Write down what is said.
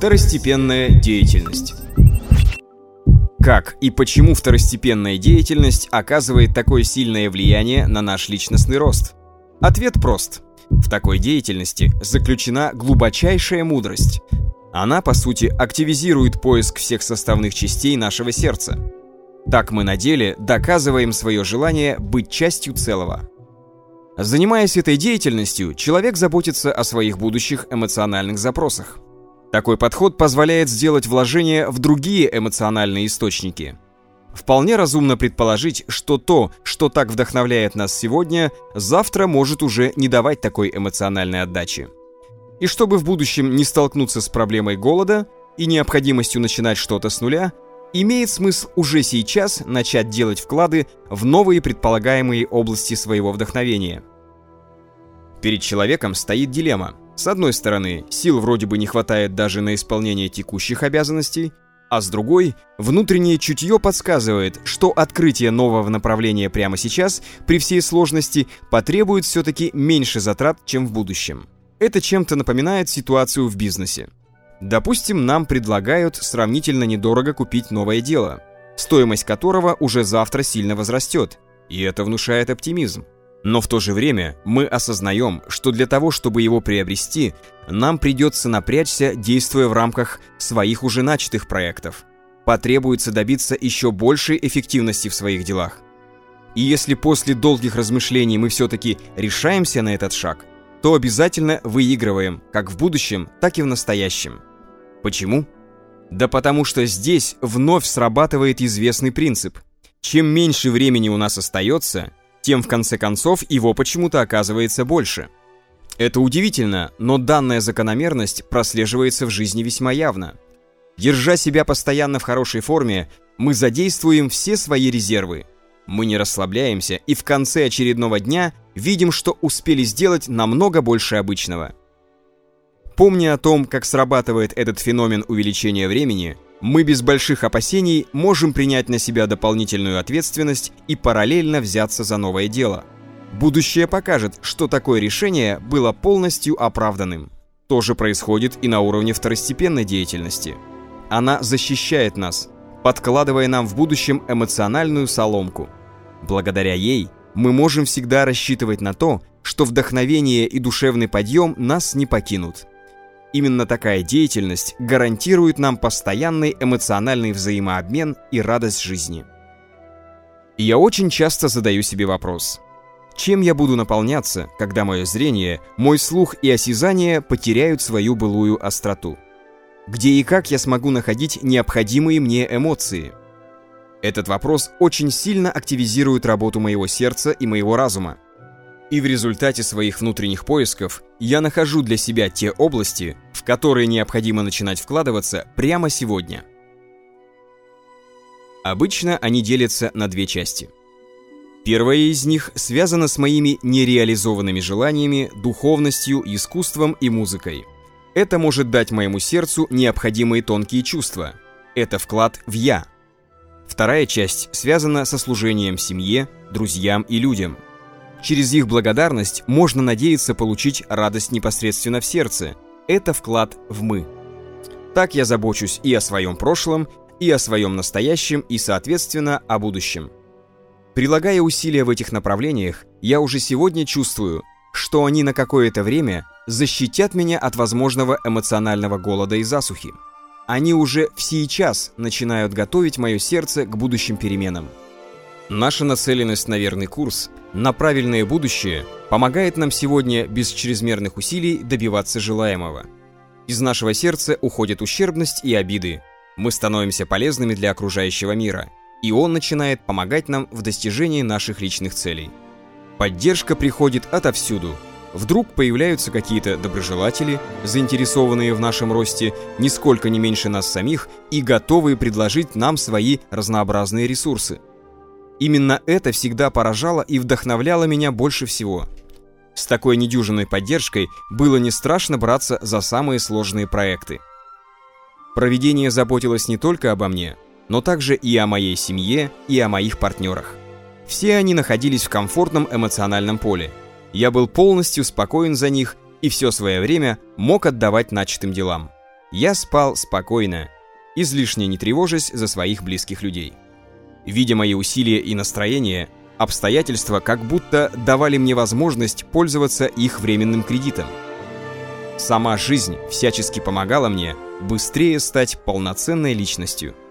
Второстепенная деятельность. Как и почему второстепенная деятельность оказывает такое сильное влияние на наш личностный рост? Ответ прост. В такой деятельности заключена глубочайшая мудрость. Она, по сути, активизирует поиск всех составных частей нашего сердца. Так мы на деле доказываем свое желание быть частью целого. Занимаясь этой деятельностью, человек заботится о своих будущих эмоциональных запросах. Такой подход позволяет сделать вложение в другие эмоциональные источники. Вполне разумно предположить, что то, что так вдохновляет нас сегодня, завтра может уже не давать такой эмоциональной отдачи. И чтобы в будущем не столкнуться с проблемой голода и необходимостью начинать что-то с нуля, имеет смысл уже сейчас начать делать вклады в новые предполагаемые области своего вдохновения. Перед человеком стоит дилемма – с одной стороны, сил вроде бы не хватает даже на исполнение текущих обязанностей, а с другой, внутреннее чутье подсказывает, что открытие нового направления прямо сейчас, при всей сложности, потребует все-таки меньше затрат, чем в будущем. Это чем-то напоминает ситуацию в бизнесе. Допустим, нам предлагают сравнительно недорого купить новое дело, стоимость которого уже завтра сильно возрастет, и это внушает оптимизм. Но в то же время мы осознаем, что для того, чтобы его приобрести, нам придется напрячься, действуя в рамках своих уже начатых проектов. Потребуется добиться еще большей эффективности в своих делах. И если после долгих размышлений мы все-таки решаемся на этот шаг, то обязательно выигрываем как в будущем, так и в настоящем. Почему? Да потому что здесь вновь срабатывает известный принцип. Чем меньше времени у нас остается, тем в конце концов его почему-то оказывается больше. Это удивительно, но данная закономерность прослеживается в жизни весьма явно. Держа себя постоянно в хорошей форме, мы задействуем все свои резервы. Мы не расслабляемся и в конце очередного дня видим, что успели сделать намного больше обычного. Помня о том, как срабатывает этот феномен увеличения времени – мы без больших опасений можем принять на себя дополнительную ответственность и параллельно взяться за новое дело. Будущее покажет, что такое решение было полностью оправданным. То же происходит и на уровне второстепенной деятельности. Она защищает нас, подкладывая нам в будущем эмоциональную соломку. Благодаря ей мы можем всегда рассчитывать на то, что вдохновение и душевный подъем нас не покинут. Именно такая деятельность гарантирует нам постоянный эмоциональный взаимообмен и радость жизни. И я очень часто задаю себе вопрос. Чем я буду наполняться, когда мое зрение, мой слух и осязание потеряют свою былую остроту? Где и как я смогу находить необходимые мне эмоции? Этот вопрос очень сильно активизирует работу моего сердца и моего разума. И в результате своих внутренних поисков я нахожу для себя те области, в которые необходимо начинать вкладываться прямо сегодня. Обычно они делятся на две части. Первая из них связана с моими нереализованными желаниями, духовностью, искусством и музыкой. Это может дать моему сердцу необходимые тонкие чувства. Это вклад в «я». Вторая часть связана со служением семье, друзьям и людям – Через их благодарность можно надеяться получить радость непосредственно в сердце. Это вклад в «мы». Так я забочусь и о своем прошлом, и о своем настоящем, и, соответственно, о будущем. Прилагая усилия в этих направлениях, я уже сегодня чувствую, что они на какое-то время защитят меня от возможного эмоционального голода и засухи. Они уже в сейчас начинают готовить мое сердце к будущим переменам. Наша нацеленность на верный курс, на правильное будущее, помогает нам сегодня без чрезмерных усилий добиваться желаемого. Из нашего сердца уходит ущербность и обиды. Мы становимся полезными для окружающего мира, и он начинает помогать нам в достижении наших личных целей. Поддержка приходит отовсюду. Вдруг появляются какие-то доброжелатели, заинтересованные в нашем росте, нисколько не меньше нас самих и готовые предложить нам свои разнообразные ресурсы – Именно это всегда поражало и вдохновляло меня больше всего. С такой недюжинной поддержкой было не страшно браться за самые сложные проекты. Проведение заботилось не только обо мне, но также и о моей семье, и о моих партнерах. Все они находились в комфортном эмоциональном поле. Я был полностью спокоен за них и все свое время мог отдавать начатым делам. Я спал спокойно, излишне не тревожась за своих близких людей. Видя мои усилия и настроение, обстоятельства как будто давали мне возможность пользоваться их временным кредитом. Сама жизнь всячески помогала мне быстрее стать полноценной личностью –